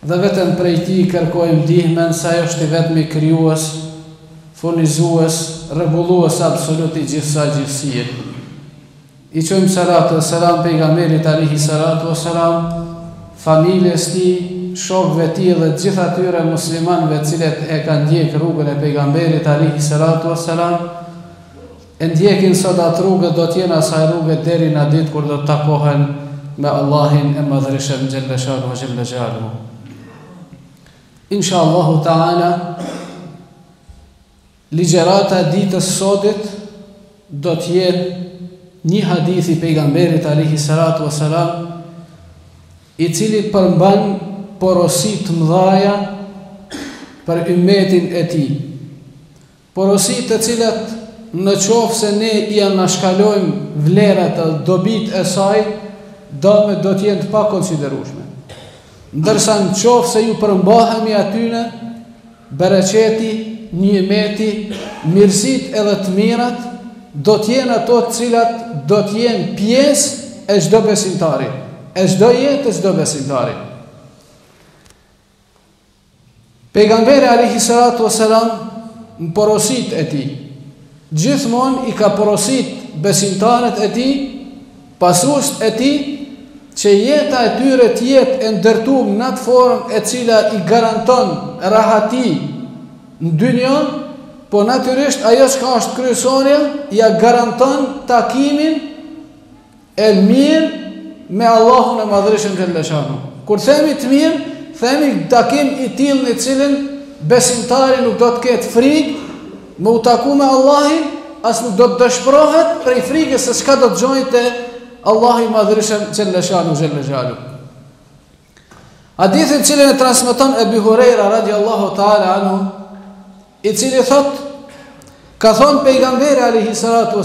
Dhe vetëm prej tij kërkojmë ndihmën se ai është i vetmi krijues, furnizues, rregullues absolut i gjithësisë gjithësisë. I çojmë salat e selam Pejgamberit alejhi selatu ue selam, familjes tij, shokëve tij dhe të gjithë atyre muslimanëve të cilët e kanë ndjekë rrugën e Pejgamberit alejhi selatu ue selam, E ndjekin sot atë rrugë do të jenë asaj rruge deri në ditë kur do të takohen me Allahin e Madhërishëm Xhelle Shanuhu Xhelle Xhelaluhu. Insha Allahu Teala ligjërata e ditës sodit do të jetë një hadith i pejgamberit alayhi salatu wasalam i cili përmban porosi të mëdhaja për ummetin e tij. Porosi të cilat në qoftë se ne i anashkalojmë vlerat e dobitë e saj, damet do të jenë të pakonsiderueshme. Ndërsa në qoftë se ju përmbahemi atyne, bereqeti, nimeti, mirësitë edhe të mirat, do të jenë ato të cilat do të jenë pjesë e çdo besimtari, e çdo jete të çdo besimtari. Pejgamberi alejhi salatu ves selam në porositë e tij gjithmonë i ka porosit besimtarët e tij, pasuesit e tij që jeta e tyre të jetë e ndërtume në atë formë e cila i garanton rahati në dynja, po natyrisht ajo çka është kryesorja, ja garanton takimin e mirë me Allahun e Madhërishëm Xhelle Shanuhu. Kur themi të mirë, themi takim i tillë në cilin besimtari nuk do të ketë frikë me u taku me Allahin, as nuk do të dëshpërohet prej frikës se çka do të gjejë te Allahu i Madhërishëm Xhelle Shanuhu Xhelle Xhelaluhu. Hadithin cilin e transmeton Ebu Hurejra radiallahu ta'ala anhu, i cili thot, ka thonë pejgamberi alihi salatu e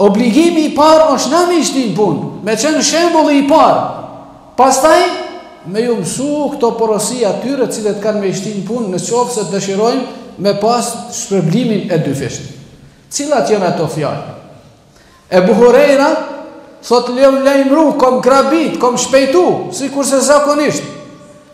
Obligimi i parë është na me i shti në punë, me qenë shembulli i parë, pastaj me ju mësu këto porosi atyre cilët kanë me i shti në punë në qoftë se dëshirojmë me pas shpërblimin e dyfishtë. Cilat janë ato fjalë? Ebu Hurejra, thot jom lajmëru, kom vrapit, kom shpejtu, sikurse zakonisht.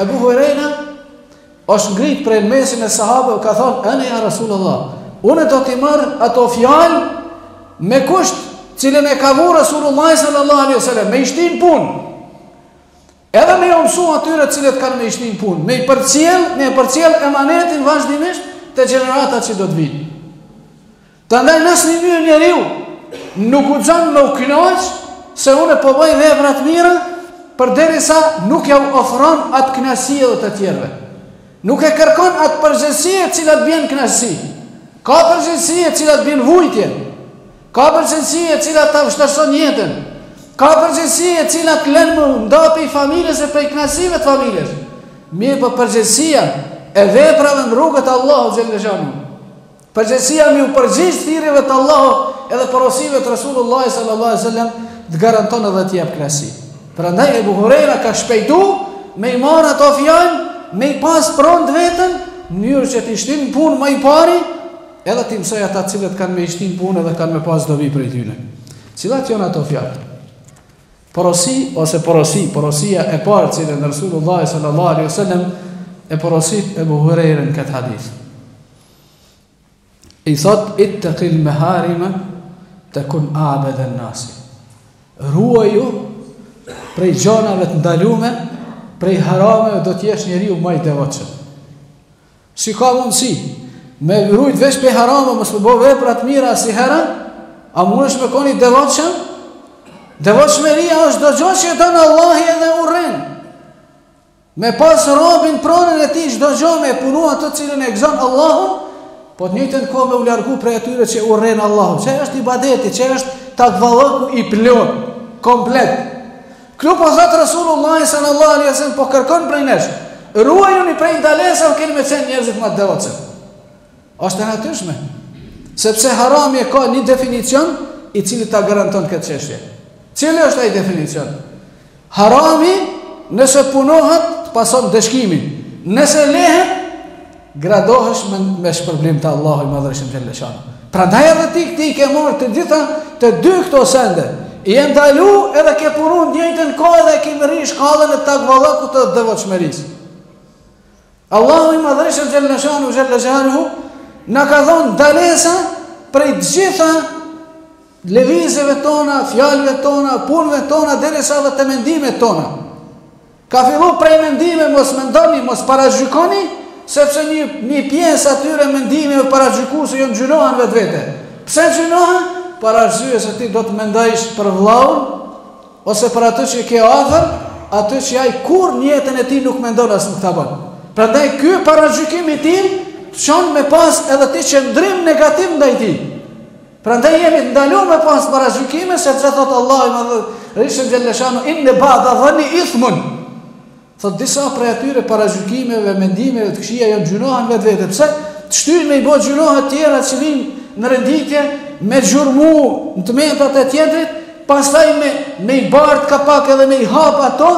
Ebu Hurejra është ngrit prej mesin e sahabëve ka thonë, ene ja Rasul Allah, une do t'i marr ato fjalë me kusht cilën e ka vu Rasul Allah sallallahu alaihi sallam, me i shti n'punë. Edhe me jau mësu atyre cilët kanë me i shti n'punë, me i përcjellë, me e përcjellë emanetin vazhdimisht te gjeneratat që do të vijnë. Prandaj asnjëherë njeriu nuk guxon me u kënaq se unë po bëj vepra të mira, përderisa nuk jau ofron atë kënaqësi edhe të tjerëve. Nuk e kërkon atë përgjegjësi e cila të bjen kënaqësi. Ka përgjegjësi e cila të bjen vujtje. Ka përgjegjësi e cila ta vështirëson jetën. Ka përgjegjësi e cila të lën me u nda pi familjes e prej kënaqësive të familjes. Mirëpo përgjegjësia e veprave në rrugët e Allahut xhel-le shanuhu. Përgjegjësia me iu përgjigj thirrjeve të Allahut edhe porosive të Resulullahit sallallahu alaihi wasallam të garanton edhe të jep kënaqësi. Prandaj Ebu Hurajra ka shpejtu me i marrë ato fjalë, me i pas pronë të vetën, në mënyrë që t'i shtin n'punë më i pari, edhe t'i mësoj ata të cilët kanë me i shti n'punë dhe kanë me pas dobi prej tyre. Cilat janë ato fjalë? Porosi ose porosi, porosia e parë të cilën Resulullah sallallahu alaihi wasallam e porosit Ebu Hurajrën në këtë hadith. I thot, ittekil meharime tekun abeden nasi. Ruaju prej gjonave të ndalume, prej harameve do t'jesh njeriu ma i devotshëm. Si ka mundësi, me u rujt veç prej harameve, mos me bo vepra të mira asnjiherë, a munesh me kon i devotshëm? Devotshmëria është çdo gjo që e don Allahu edhe urren. Me pas robin pronën e tij çdo gjë me e punu atë të cilën e gëzon Allahu, po në të njëjtën kohë me u largu prej atyre që urren Allahu. Qe është ibadeti, qe është takvallëku i plot, komplet. Ktu po thot Resulullah sallallahu alaihi wasallam po kërkon prej nesh. Ruajuni prej ndalesave, keni me qen njerëzit më devotshëm. Është e natyrshme, sepse harami e ka një definicion i cili ta garanton këtë çështje. Cili është ai definicion? Harami nëse punohet të pason ndëshkimi. Nëse lehet gradohesh me, me shpërblim të Allahu i Madhërishëm të lëshan. Prandaj edhe ti këtu i ke marrë të gjitha të dy këto sende. Je ndalu edhe ke punu n'njëjtën kohë edhe ke mërri shkallën e takvallëkut, të devotshmërisë. Allahu i madhërishëm xhalla shanuhu xhalla xhalaluhu na ka dhënë ndalesa prej të gjitha lëvizjeve tona, fjalëve tona, punëve tona derisa edhe te mendimet tona. Ka fillu prej mendimeve mos mendoni, mos paragjykoni, sepse një një pjesë e atyre mendimeve paragjykuese janë gjynah n'vetvete. Pse gjynah? Për arsye se ti do të mendojsh për vëllaun, Ose për atë që e ke afër, atë që ai kurrë në jetën e tij nuk mendon as nuk ta bën. Prandaj ky paragjykim i tillë të çon me pas edhe ti qëndrim negativ ndaj tij. Prandaj jemi të ndaluar me pas paragjykime sepse thot Allahu i Madhërishëm xhelleshanuhu inne ba'da dhani ithmun. Thotë disa prej atyre paragjykimeve, mendimeve të këqija janë gjynahe në vetvete. Pse të shtyjnë me i bo gjynahe të tjera që vijnë në renditje me gjurmu në të metat e tjetrit, pastaj me me i bart ka pak edhe me i hap ato,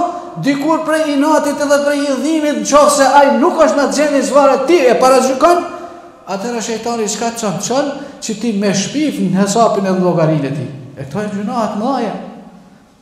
dikur prej inatit edhe prej idhimit në qoftë se ai nuk është në atë gjendje çfarë ti e paragjykon, atëherë shejtani çka të çon, çon që ti me shpif në hesapin e llogarinë e tij. E këto janë gjynahe të mëdha.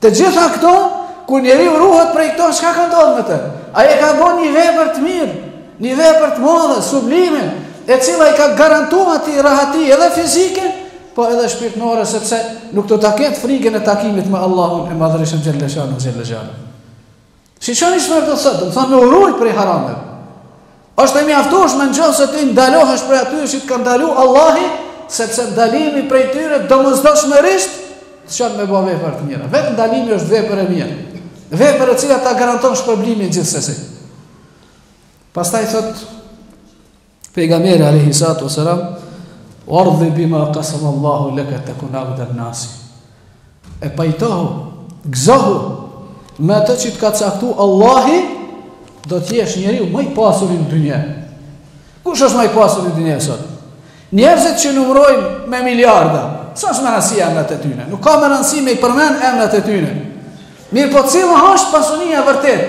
Të gjitha këto, kur njeriu ruhet prej këto, çka ka ndodhë me të? Ai ka bo një vepër të mirë, një vepër të madhe, sublime, e cila i ka garantu atij rahati edhe fizike, po edhe shpirtnore, sepse nuk do ta ketë frigën e takimit me Allahun e madhërishëm xhele shanuhu, xhele shanuhu. Shiçoni çfarë do të thotë, domethanë me u rujt prej harameve. Është e mjaftueshme në qoftë se ti ndalohesh prej atyre që të ka ndaluar Allahu, sepse ndalimi prej tyre domosdoshmërisht të çon me ba vepra të mira. Vetë ndalimi është vepër e mirë. Vepër e cila ta garanton shpërblimin gjithsesi. Pastaj thotë Pejgamberi alaihi salatu wasalam wardha bima qasama Allahu laka takun abda nas. E pajtohu, gëzohu me atë që të ka caktuar Allahu, do të jesh njeriu më i pasur në dynjë. Kush është më i pasur në dynjë sot? Njerëzit që numërojnë me miliarda, sa është me rëndësi emrat e tyre? Nuk ka më rëndësi me i përmend emrat e tyre. Mirëpo cila është pasunia e vërtetë?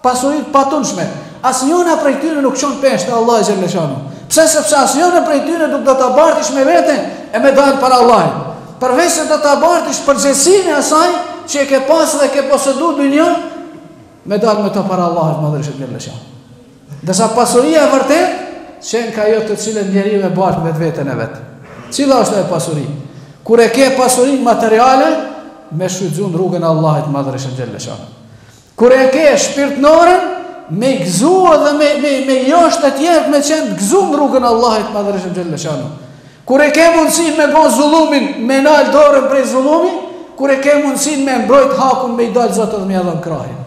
Pasuritë e patundshme, asnjëna prej tyre nuk çon peshë te Allahu xhel xhelalu. Pse sepse asnjëna prej tyre nuk do ta bartish me veten e me dalë para Allahut. Përveç se do ta bartish përgjegjësinë e asaj që e ke pas dhe ke posedu në dynjë, me dalë me të para Allahut të madhërishëm xhel xhelalu. Ndërsa pasuria e vërtetë qenka ajo të cilën njeriu e bart me veten e vet. Cila është ajo pasuri? Kur e ke pasurinë materiale, me e shfrytëzu në rrugën e Allahit të madhërishëm xhele shanuhu. Kur e ke shpirtnoren, me gëzu dhe me, me, me i josh të tjerët me qenë të gëzum në rrugën e Allahit të madhërishëm xhele shanuhu. Kur e ke mundësinë me bo zullumin, me nalë dorën prej zullumit, kur e ke mundësinë me mbrojt hakun me i dalë zot dhe me ia dhanë krahin.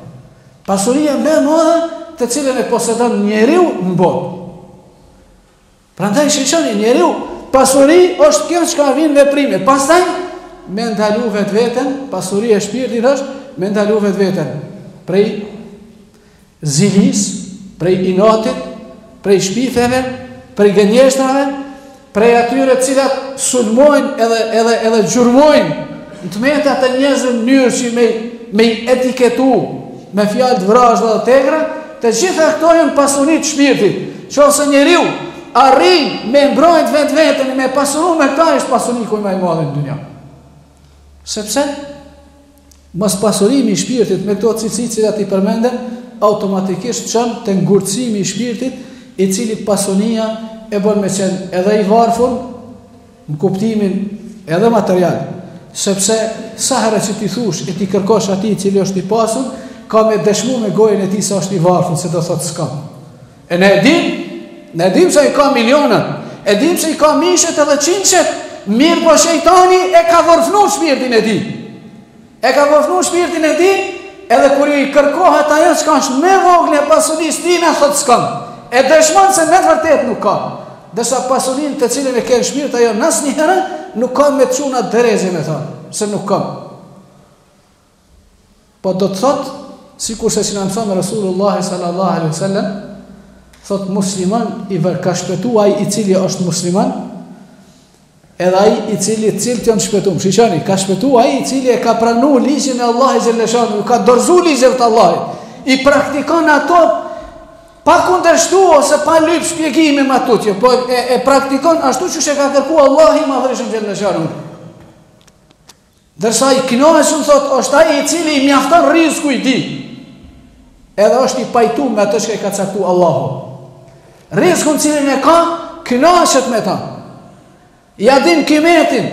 Pasuria më e madhe të cilën e posedon njeriu në botë. Prandaj shiçoni njeriu, pasuri është kjo çka vjen veprimi. Pastaj me ndalu vetveten, pasuri e shpirtit është me ndalu vetveten prej zilisë, prej inotit, prej shpifjeve, prej gënjeshtrave, prej atyre të cilat sulmojnë edhe edhe edhe gjurmojnë në të meta të njerëzve në mënyrë që me me i etiketu me fjalë të vrazhda dhe të egra, të gjitha këto janë pasuri të shpirtit. Qofse njeriu arrin me mbrojt vetveten e me pasunu me këto është pasuniku ma i madh në dynja. Sepse, mas pasurimi i shpirtit me këto cilësi cilat i përmenden, automatikisht çon te ngurtësimi i shpirtit i cili pasunia e bon me qenë edhe i varfur, në kuptimin edhe material, sepse sa herë që t'i thush e t'i kërkosh atij i cili është i pasur, ka me dëshmu me gojën e tij se është i varfun, se do thotë s'ka. E ne e dim, ne e dim se i ka miliona, e dim se i ka mishet edhe çinshet, mirëpo shejtani e ka vorfnu shpirtin e tij. E ka vorfnu shpirtin e tij, edhe kur i kërkohet ajo çka është më e vogël e pasurisë tina, thotë s'kam. E dëshmon se në të vërtetë nuk ka. Ndërsa pasurinë të cilën e ke në shpirt ajo asnjëherë nuk ka me të çu n'atë derexhe me thonë, se nuk ka. Po do të thotë sikurse ç'na mëson Resulullah sallallahu alaihi wasallam, thotë musliman i vër ka shpëtu ai i cili është musliman, Edhe ai i cili të cilët janë shpëtuar, shiqoni, ka shpëtuar ai i cili e ka pranuar ligjin e Allahut xhaleshanu, u ka dorëzu ligjeve të Allahut, i praktikon ato pa kundërshtu ose pa lyp shpjegime më tutje, po e, e praktikon ashtu siç e ka kërkuar Allahu i Madhërishëm xhaleshanu. Ndërsa i kënaqshëm thot është ai i cili i mjafton rizku i tij. Edhe është i pajtuar me atë çka i ka caktu Allahu. Rizkun cilin e ka kënaqet me ta. Ja din kimetin,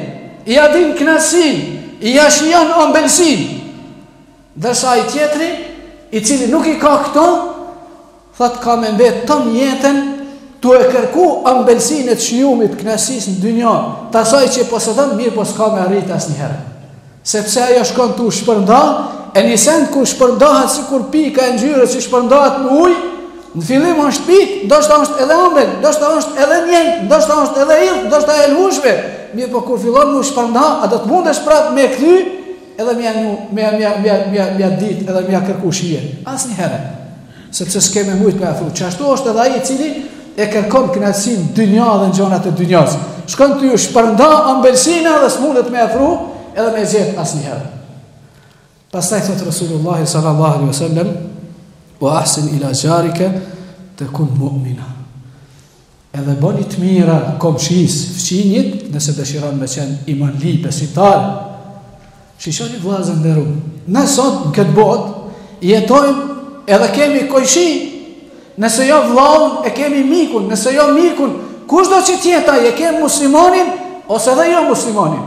ja din kënaqësin, ja shijon ombelsin. Ndërsa ai tjetri, i cili nuk i ka këto, Thotë ka me mbetë tonë jetën tu e kërku ambelsin e të shiumit knaqësisë në dynja, të asaj që posedon mirëpo s'ka me arritë asnjëherë. Sepse ajo shkon tu u shpërnda, e një send kur shpërndahet sikur pika e ngjyrës që shpërndahet në ujë, Në fillim është pik, ndoshta është edhe ëmbël, ndoshta është edhe njëjë, ndoshta është edhe yll, ndoshta e lhushve. Mirëpo kur fillon me u shpërnda, a do të mundesh prapë me e kthy? Edhe me ja me ja me ja me ja ditë, edhe me ja kërku shije. Asnjëherë. Sepse s'ke me mujtë me e afru, qashtu është edhe ai i cili e kërkon kënaqësin n'dynja dhe në gjonat e dynjas. Shkon tu ju shpërnda ambelsina dhe s'mundet me e afru edhe me gjet asnjëherë. Pastaj thotë Rasulullah sallallahu alaihi wasallam, "Wa ahsin ila jarika takun mu'mina." Edhe bëni të mira komshisë, fqinjit, nëse dëshiron me qenë imanli, besimtar. Shiqoni vëllazën t'nderum, ne sot në këtë botë jetojmë edhe kemi kojshi, nëse jo vëllahun e kemi mikun, nëse jo mikun, kushdo që t'jetë ai e kemi muslimonin, ose edhe jo muslimonin.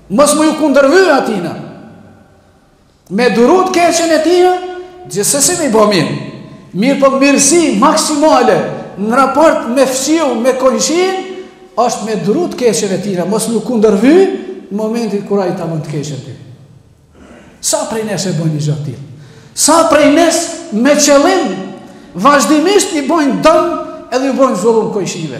Mos m'ju kundërvy atina. Me durut keqen e tina, gjithsesi mi bo mirë. Mirë po mirësi maksimale në raport me fqiun, me kojshin, është me durut keqen e tina. Mos m'ju kundërvy në momentin kur ai ta bon të keqen ty. Sa prej nesh e bojnë një gjo të tillë? Sa prej nesh me qëllim, vazhdimisht i bojnë dëm edhe iu bojnë zullum kojshive.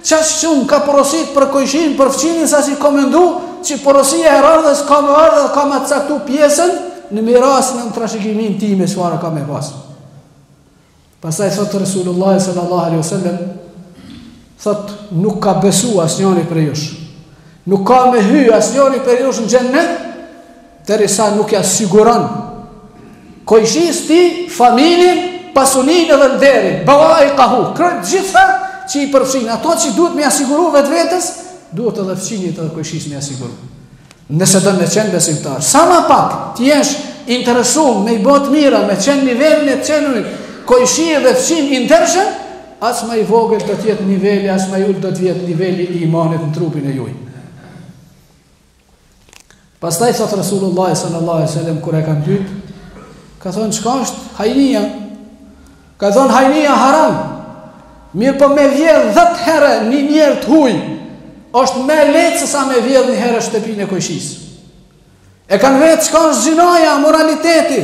Qaq që më ka porosit për kojshin për fqinjin sa që kom mendu që porosia e radhës ka me ardh dhe ka me caktu pjesën në miras në trashëgiminë time çfare ka me pas. Pastaj thot Resulullah sallallahu alaihi wasallam thot nuk ka besu asnjëri prej jush. Nuk ka me hy asnjëri prej jush në xhennet Deri sa nuk ja siguron kojshisë tij familjen, pasunin edhe nderin, bevaikahu, krejt gjitha që i përfshin, ato që duhet me ia siguru vetvetes, duhet edhe fqinit edhe kojshisë me ia siguru. Nëse do me qenë besimtar, sa ma pak të jesh interesum me i bo të mira, me qenë në nivelin e të qenurit, kojshi dhe fqin i ndershëm, aq ma i vogël do të jetë niveli, aq ma i ulët do të jetë niveli i imanit në trupin e juj. Pastaj thot Resulullah sallallahu alaihi wasallam kur e kanë pyet, ka thonë çka është hajnia? Ka thonë hajnia haram. Mirëpo me vjedh 10 herë një njeri të huj, është më lehtë se sa me vjedh një herë shtëpin e kojshis. E kanë vetë çka është zinaja, amoraliteti.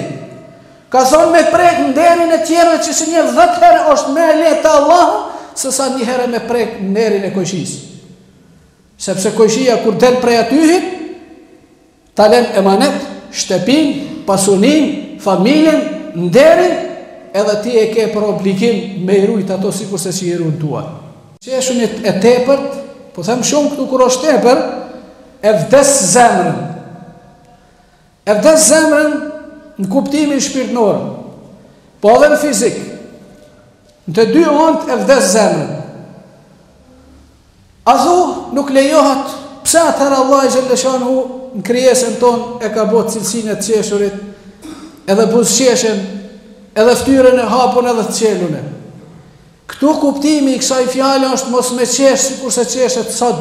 Ka thonë me prek nderin e tjerve qysh në 10 herë është më lehtë te Allahu, se sa një herë me prek nderin e kojshis. Sepse kojshija kur del prej atyhi, ta len emanet, shtepin, pasunin, familjen, nderin, edhe ti e ke për obligim me i rujt ato sikurse që i run tuat. Qeshunit e tepërt, po them shumë këtu kur është tepër, e vdes zemrën. E vdes zemrën në kuptimin shpirtnor, po edhe në fizik. Në të dy anët e vdes zemrën. A thu nuk lejohet pse atëherë Allahu xhelleshanuhu në krijesën tonë e ka bo cilësin e të qeshurit, edhe buzëqeshjen, edhe ftyren e hapun edhe të çelun e. Këtu kuptimi i kësaj fjale është mos me qeshë sikurse qeshet sot,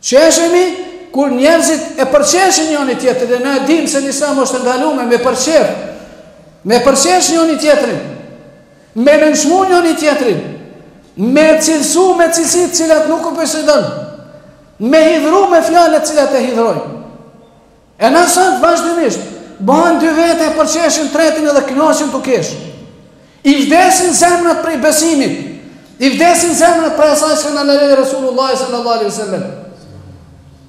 Qeshemi kur njerëzit e përqeshin njëri tjetrin dhe na e dimë se në Islam është e ndalume me përqesh. Me përqesh njëri tjetrin. Me nënçmu njëri tjetrin. Me cilësu me cilësi të cilat nuk i posedon. Me hidhru me fjalë të cilat e hidhrojnë. E na sot vazhdimisht bëhen dy vete e përqeshin tretin edhe kënaqen tu kesh. I vdesin zemrat prej besimit. I vdesin zemrat prej asaj çka na ndaloi Resulullah sallallahu alaihi wasallam.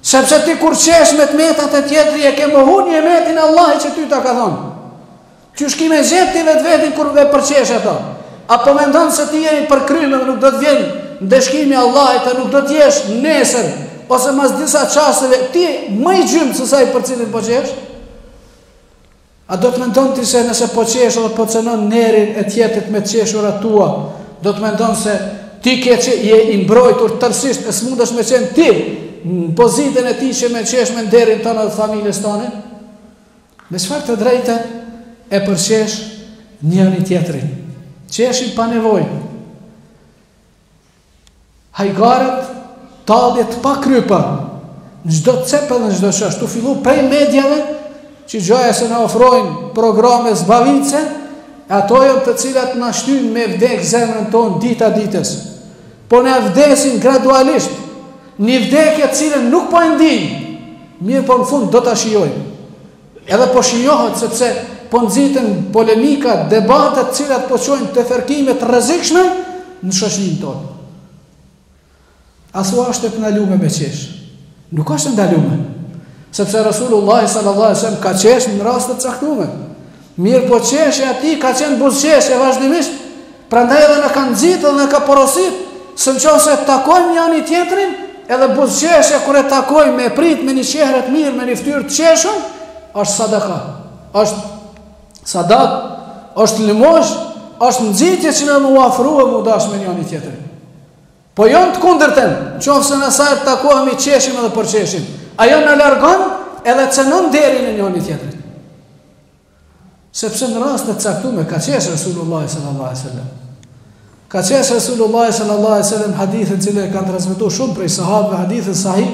Sepse ti kur qesh me të metat e tjetri e ke mohu nimetin e Allahit që ty ta ka dhonë. Qysh ki me gjet ti vetveten kur e përqesh ato? A po mendon se ti je i përkryer dhe nuk do të vjen ndëshkimi i Allahit e nuk do të jesh nesër ose mas disa çasteve ti më i gjymtë se sa ai për cilin po qesh? A do të mendon ti se nëse po qesh dhe po cenon nerin e tjetrit me të qeshurat tua, do të mendon se ti ke që je i mbrojtur tërësisht e s'mundesh me qenë ti në pozitën e tij që me qesh me nderin tond dhe familjes tonde? Me çfarë të drejte e përqesh njëri tjetrin? Qeshin pa nevojë. Hajgaret, tallje të pakrypa, në çdo cep dhe në çdo qoshe, tu fillu prej mediave, që gjoja se na ofrojnë programe zbavitëse, e ato janë të cilat na shtyjnë me vdekë zemrën tonë dita ditës. Po na vdesin gradualisht, një vdekje të cilën nuk po e ndiejmë, mirëpo në fund do ta shijojmë. Edhe po shijohet sepse po nxiten polemika, debate të cilat po çojnë te fërkime të rrezikshme në shoqërinë tonë. A thu është e ndalume me qesh. Nuk është e ndalume. Sepse Resulullah sallallahu alaihi wasallam ka qesh në raste të caktume. Mirëpo qeshja e tij ka qenë buzëqeshje vazhdimisht, prandaj edhe na ka nxitë dhe na ka porositë se nëse takojmë njëri tjetrin, edhe buzëqeshja kur e takojmë me prit me një çehre të mirë, me një fytyrë të qeshur, është sadaka. Është sadaka, është lëmoshë, është nxitje që na me u afru e me u dash me njëri tjetrin. Po jo në të kundërtën, nëse na sa të takohemi qeshim edhe përqeshim. Ajo na largon edhe cenon nderin e njëri tjetrit. Sepse në raste të caktume ka qesh Resulullah sallallahu alaihi wasallam. Ka qesh Resulullah sallallahu alaihi wasallam hadithin që e kanë transmetuar shumë prej sahabëve hadithin sahih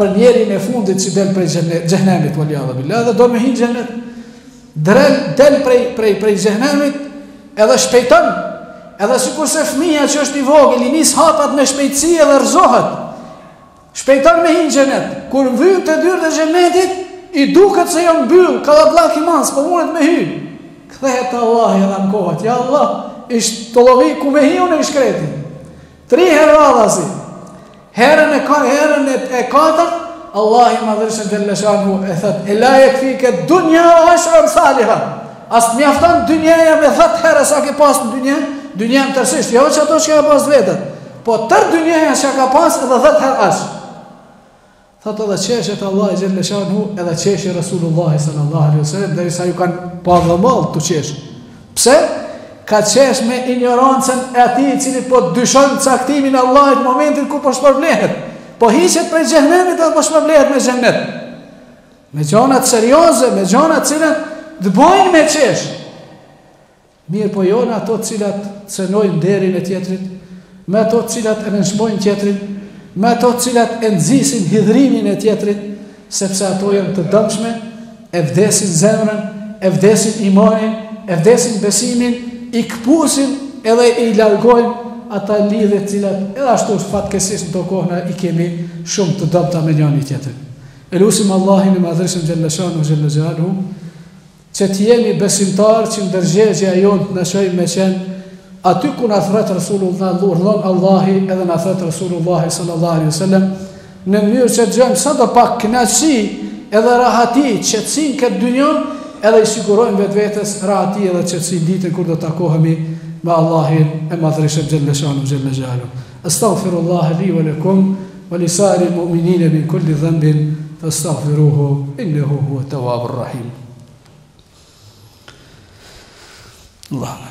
për njerin e fundit që del prej xhehenemit wal ijadhu billah dhe do me hi n'xhenet. Del del prej prej prej xhehenemit edhe shpejton. Edhe sikurse fëmija që është i vogël i nis hapat me shpejtësi edhe rrzohet. Shpejton me hi n'xhenet. Kur kqyr te dyert e xhenetit i duket se jon mbyll kallabllak i madh s'po mundet me hy. Kthehet te Allahi dhe ankohet. Ja Allah, ish tollovi ku me hi unë i shkreti. Tri herë radhazi. Herën e ka herën e, e katërt Allahi i madhërishëm xhele shanuhu thot Ela jekfike ed-dunja we ashru emthaliha A s'të mjafton dunja e me dhetë herë sa ke pas në dunja Dunjanë tërsisht, jo veç ato që ke pas vetë Po tërë dynjaja e çka ka pas edhe dhetë herë aq. Thotë edhe qeshet Allahi xhele shanuhu edhe qeshe Rasulullahi sallallahu alaihi wasallam derisa ju kanë pa dhëmballët tu qeshë. Pse? Ka qeshë me ignorancën e atij i cili po dyshon caktimin e Allahit momentin ku po shpërblehet. Po hiqet prej xhehnemit edhe po shpërblehet me xhenet. Me gjonat serioze, me gjonat të cilat të bojnë me qeshë. Mirëpo jo në ato të cilat cenojnë nderin e tjetrit, me ato të cilat e nënçmojnë tjetrin, me ato të cilat e nxisin hidhrimin e tjetrit, sepse ato janë të dëmshme, e vdesin zemrën, e vdesin imanin, e vdesin besimin, i këpusin edhe i largojnë ata lidhje të cilat edhe ashtu fatkeqësisht në këto kohëna i kemi shumë të dëmta me njani-tjetrin. E lusim Allahin e madhërishëm xhele shanuhu xhele xhelaluhu, Që të jemi besimtarë që ndërgjegja jonë të na çojë me qenë aty ku na thrret Resulullah, na urdhëron Allahi edhe na thrret Resulullah sallallahu alaihi wasallam, në mënyrë që të gjejmë sadopak kënaqësi edhe rahati, qetësi në këtë dynja, edhe i sigurojmë vetvetes rahati edhe qetësi ditën kur do të takohemi me Allahin e madhërishëm xhele shanuhu xhele xhelaluhu. أستغفر الله لي ولكم ولسائر المؤمنين من كل ذنب فاستغفروه إنه هو التواب الرحيم اللهم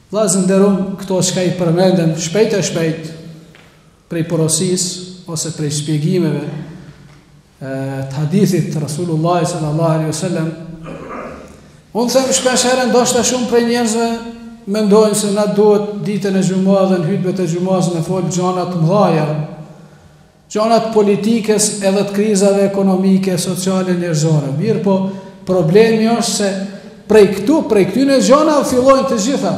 Vllazën të nderum këto çka i përmendëm shpejt e shpejt prej porosive ose prej shpjegimeve të hadithit të Rasulullah sallallahu alaihi wasallam unë them shpesh herë ndoshta shumë prej njerëzve mendojnë se na duhet ditën e xhumas dhe në hutbet e xhumas me fol gjana të mëdha Gjana të politikës edhe të krizave ekonomike, sociale, njerëzore. Mirëpo, problemi është se prej këtu, prej këtyne gjana fillojnë të gjitha.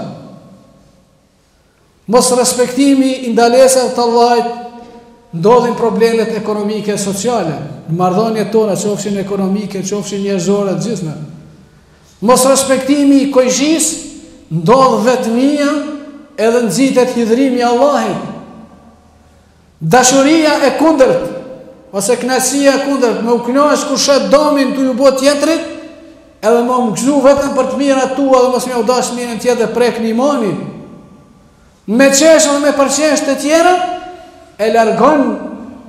Mosrespektimi i ndalesave të Allahit ndodhin problemet ekonomike e sociale, në marrëdhëniet tona, qofshin ekonomike, qofshin njerëzore të gjitha. Mosrespektimi i kojshisë ndodh vetmia edhe nxitet hidhrimi i Allahit. Dashuria e kundërt, ose kënaqësia e kundërt, me u kënaqë kur sheh damin tu ju bo tjetrit, edhe me u gëzu vetëm për të mirat tua dhe mos me jau dashë mirën tjetrit prek në iman, me qeshë dhe me përqeshë të tjera, e largon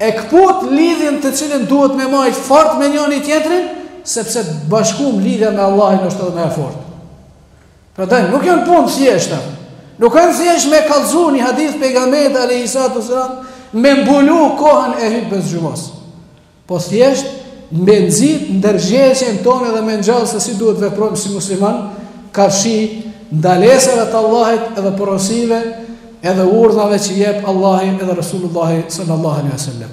e këput lidhjen të cilën duhet me majtë fort me njoni-tjetrin, sepse të bashkum lidhja me Allahin është edhe më e fortë. Prandaj nuk janë punë të thjeshta. Nuk janë thjesht me kallzu një hadith të pejgamberit alayhi salatu wasallam, me mbulu kohën e hutbes xhumas. Po thjesht me nxit ndërgjegjen tonë dhe me ngjall se si duhet veprojmë si musliman, karshi ndalesave të Allahit edhe porosive, edhe urdhnave që jep Allahi edhe Resulullah sallallahu alaihi wasallam.